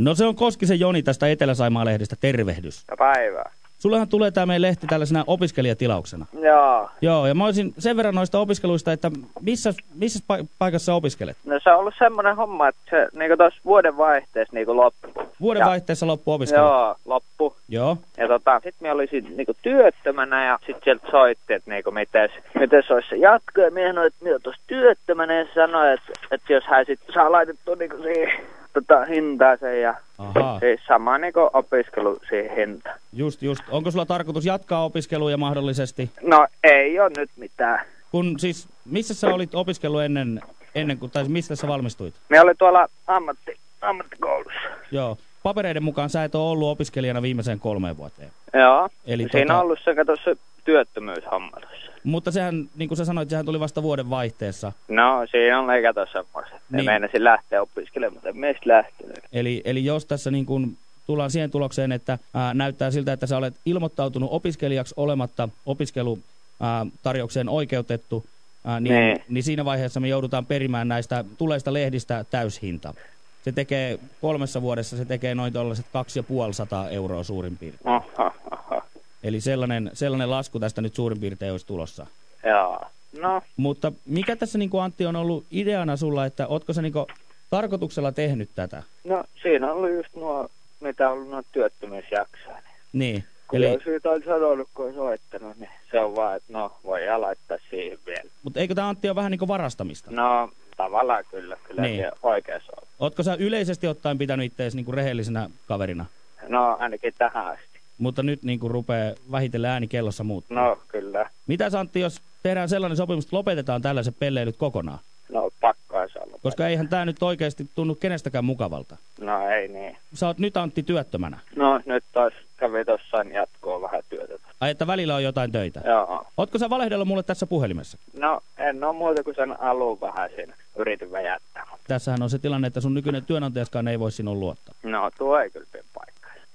No se on Koskisen Joni tästä Etelä-Saimaa-lehdestä. Tervehdys. Päivää. Sullehan tulee tämä meidän lehti tällaisena opiskelijatilauksena. Joo. Joo, ja mä olisin sen verran noista opiskeluista, että missä, missä pa- paikassa opiskelet? No se on ollut semmoinen homma, että se niinku tuossa vuoden vaihteessa niinku loppu. Vuoden Ja- vaihteessa loppu opiskelu. Joo, loppu. Joo. Ja tota, sit me olisin niinku työttömänä ja sit sieltä soitti, että niinku mites, mites olisi se jatko. Ja mie sanoin, että oon tossa työttömänä ja sanoi, että, että jos hän sit saa laitettua niinku siihen tota, hintaaseen ja siis sama niinku opiskelu siihen hintaan. Just, just. Onko sulla tarkoitus jatkaa opiskeluja mahdollisesti? No ei ole nyt mitään. Kun siis, missä sä olit opiskellut ennen, ennen kuin, tai mistä sä valmistuit? Me oli tuolla ammatti, ammattikoulussa. Joo. Papereiden mukaan sä et ole ollut opiskelijana viimeiseen kolmeen vuoteen. Joo. Eli Siinä tota- on ollut se, kato se työttömyyshomma. Mutta sehän, niin kuin sä sanoit, sehän tuli vasta vuoden vaihteessa. No, siinä on leikato semmoista. Niin. Meinasin lähteä opiskelemaan, mutta meistä lähtenyt. Eli, eli jos tässä niin kuin tullaan siihen tulokseen, että ää, näyttää siltä, että sä olet ilmoittautunut opiskelijaksi olematta opiskelutarjoukseen oikeutettu, ää, niin, Niin. niin siinä vaiheessa me joudutaan perimään näistä tuleista lehdistä täyshinta. Se tekee kolmessa vuodessa, se tekee noin tuollaiset 2500 euroa suurin piirtein. Oho. Eli sellainen, sellainen lasku tästä nyt suurin piirtein olisi tulossa. Joo. No, Mutta mikä tässä niin kuin Antti on ollut ideana sulla, että ootko sä niin kuin tarkoituksella tehnyt tätä? no siinä on ollut just nuo, mitä on ollut nuo työttömyysjaksoja. Niin. Niin. Eli... Eli, Jos siitä on sanonut, kun on soittanut, niin se on vaan, että no, voi laittaa siihen vielä. mutta eikö tämä Antti ole vähän niin kuin varastamista? No, tavallaan kyllä, kyllä Niin. oikeassa on. Ootko sä yleisesti ottaen pitänyt itseäsi niin kuin rehellisenä kaverina? No, ainakin tähän asti. Mutta nyt niin kuin rupeaa vähitellen ääni kellossa muuttuu. No, kyllä. Mitä sä Antti, jos tehdään sellainen sopimus, että lopetetaan tällaiset pelleilyt kokonaan? No, pakkoa se olla. Koska eihän tämä nyt oikeasti tunnu kenestäkään mukavalta. No, ei niin. Sä oot nyt Antti työttömänä. No, nyt taas kävi tossa niin jatkoa vähän työtä. Ai että välillä on jotain töitä. Joo. Ootko sä valehdellut mulle tässä puhelimessa? No, en ole muuta kuin sen alun vähän siinä. Yritin väjättää. Tässähän on se tilanne, että sun nykyinen työnantajaskaan ei voi sinun luottaa. No, tuo ei kyllä.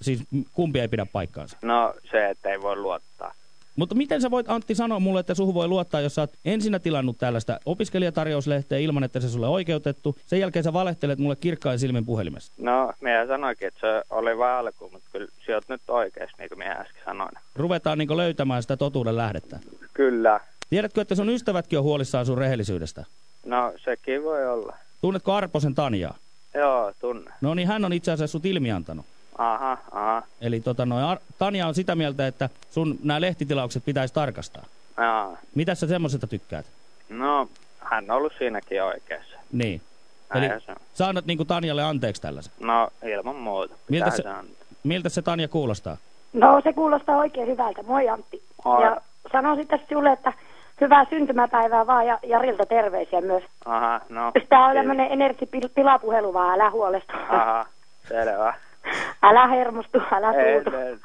Siis kumpi ei pidä paikkaansa. No, se, että ei voi luottaa. Mutta miten sä voit Antti sanoa mulle, että suhu voi luottaa, jos sä oot ensinnä tilannut tällaista opiskelijatarjouslehteä ilman, että se sulle oikeutettu. Sen jälkeen sä valehtelet mulle kirkkain silmin puhelimessa. No, minä sanoinkin, että se oli vain alku, mutta kyllä sä oot nyt oikeassa, niin kuin minä äsken sanoin. Ruvetaan niin löytämään sitä totuuden lähdettä. Kyllä. Tiedätkö, että sun ystävätkin on huolissaan sun rehellisyydestä? No, sekin voi olla. Tunnetko Arposen Tanjaa? Joo, tunne. No niin, hän on itse asiassa sut ilmiantanut. Aha, aha. Eli tota, noi, Ar- Tanja on sitä mieltä, että sun nämä lehtitilaukset pitäisi tarkastaa. Joo. Mitä sä semmosesta tykkäät? No, hän on ollut siinäkin oikeassa. Niin. Eli se on. sä annat niinku Tanjalle anteeksi tällaisen. No, ilman muuta. Miltä se-. Miltä se Tanja kuulostaa? No se kuulostaa oikein hyvältä. Moi Antti. Moi. Ja sanon sitten sinulle, että hyvää syntymäpäivää vaan ja Jarilta terveisiä myös. Aha, no. Tämä on tämmöinen energipilapuhelu vaan, älä huolestu. Aha, selvä. ala her ala ez.